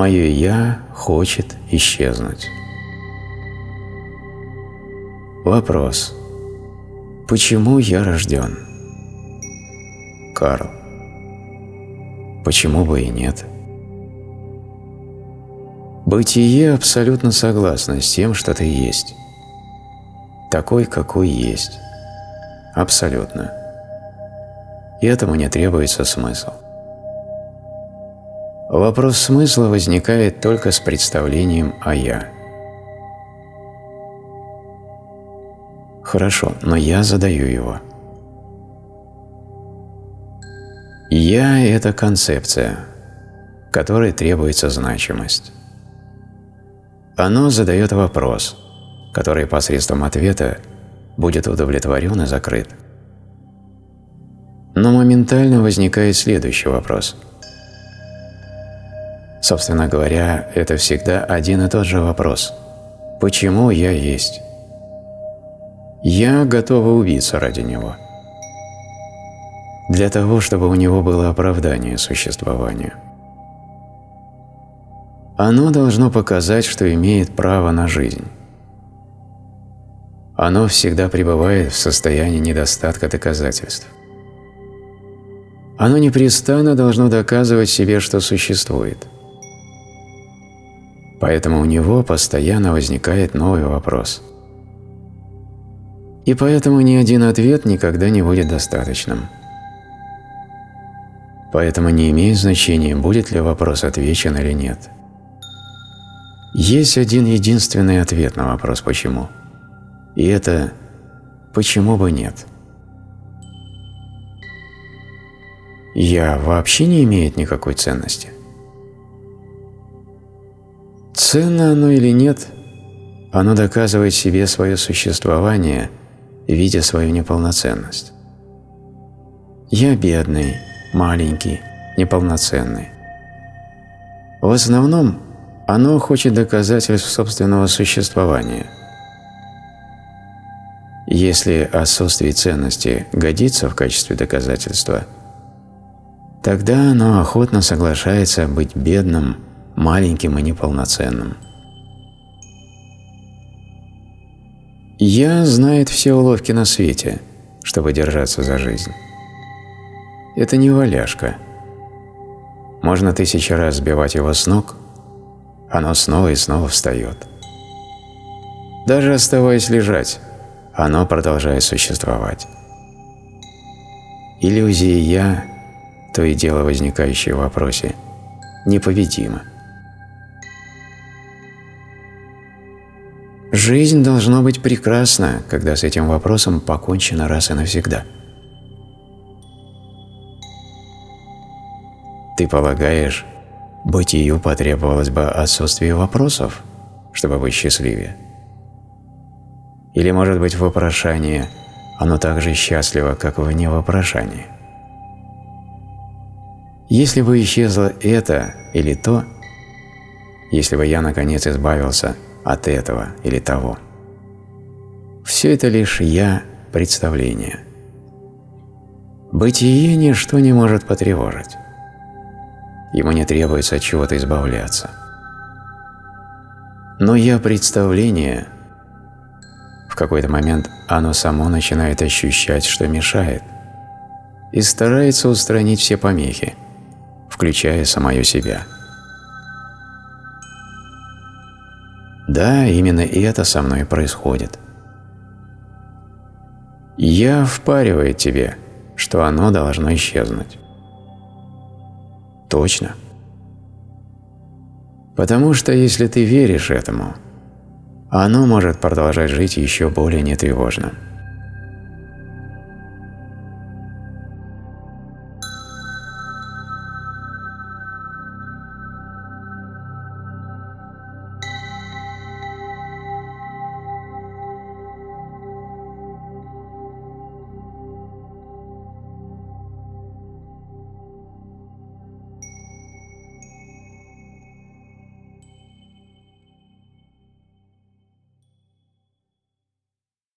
Мое «я» хочет исчезнуть. Вопрос. Почему я рожден? Карл. Почему бы и нет? Бытие абсолютно согласно с тем, что ты есть. Такой, какой есть. Абсолютно. И этому не требуется смысл. Вопрос смысла возникает только с представлением о «я». Хорошо, но я задаю его. «Я» — это концепция, которой требуется значимость. Оно задает вопрос, который посредством ответа будет удовлетворен и закрыт. Но моментально возникает следующий вопрос. Собственно говоря, это всегда один и тот же вопрос. Почему я есть? Я готова убиться ради него. Для того, чтобы у него было оправдание существованию. Оно должно показать, что имеет право на жизнь. Оно всегда пребывает в состоянии недостатка доказательств. Оно непрестанно должно доказывать себе, что существует. Поэтому у него постоянно возникает новый вопрос. И поэтому ни один ответ никогда не будет достаточным. Поэтому не имеет значения, будет ли вопрос отвечен или нет. Есть один единственный ответ на вопрос «почему?». И это «почему бы нет?». «Я» вообще не имеет никакой ценности. Ценно оно или нет, оно доказывает себе свое существование, видя свою неполноценность. Я бедный, маленький, неполноценный. В основном оно хочет доказательств собственного существования. Если отсутствие ценности годится в качестве доказательства, тогда оно охотно соглашается быть бедным, маленьким и неполноценным. «Я» знает все уловки на свете, чтобы держаться за жизнь. Это не валяшка. Можно тысячи раз сбивать его с ног – оно снова и снова встает. Даже оставаясь лежать, оно продолжает существовать. Иллюзия «я», то и дело возникающее в вопросе, непобедима. Жизнь должна быть прекрасна, когда с этим вопросом покончено раз и навсегда. Ты полагаешь, Бытию потребовалось бы отсутствие вопросов, чтобы быть счастливее. Или, может быть, вопрошание, оно так же счастливо, как вне вопрошания. Если бы исчезло это или то, если бы я, наконец, избавился от этого или того, все это лишь «я» представление. Бытие ничто не может потревожить. Ему не требуется от чего-то избавляться. Но я представление, в какой-то момент оно само начинает ощущать, что мешает, и старается устранить все помехи, включая самое себя. Да, именно это со мной происходит. Я впариваю тебе, что оно должно исчезнуть. Точно. Потому что если ты веришь этому, оно может продолжать жить еще более нетревожно.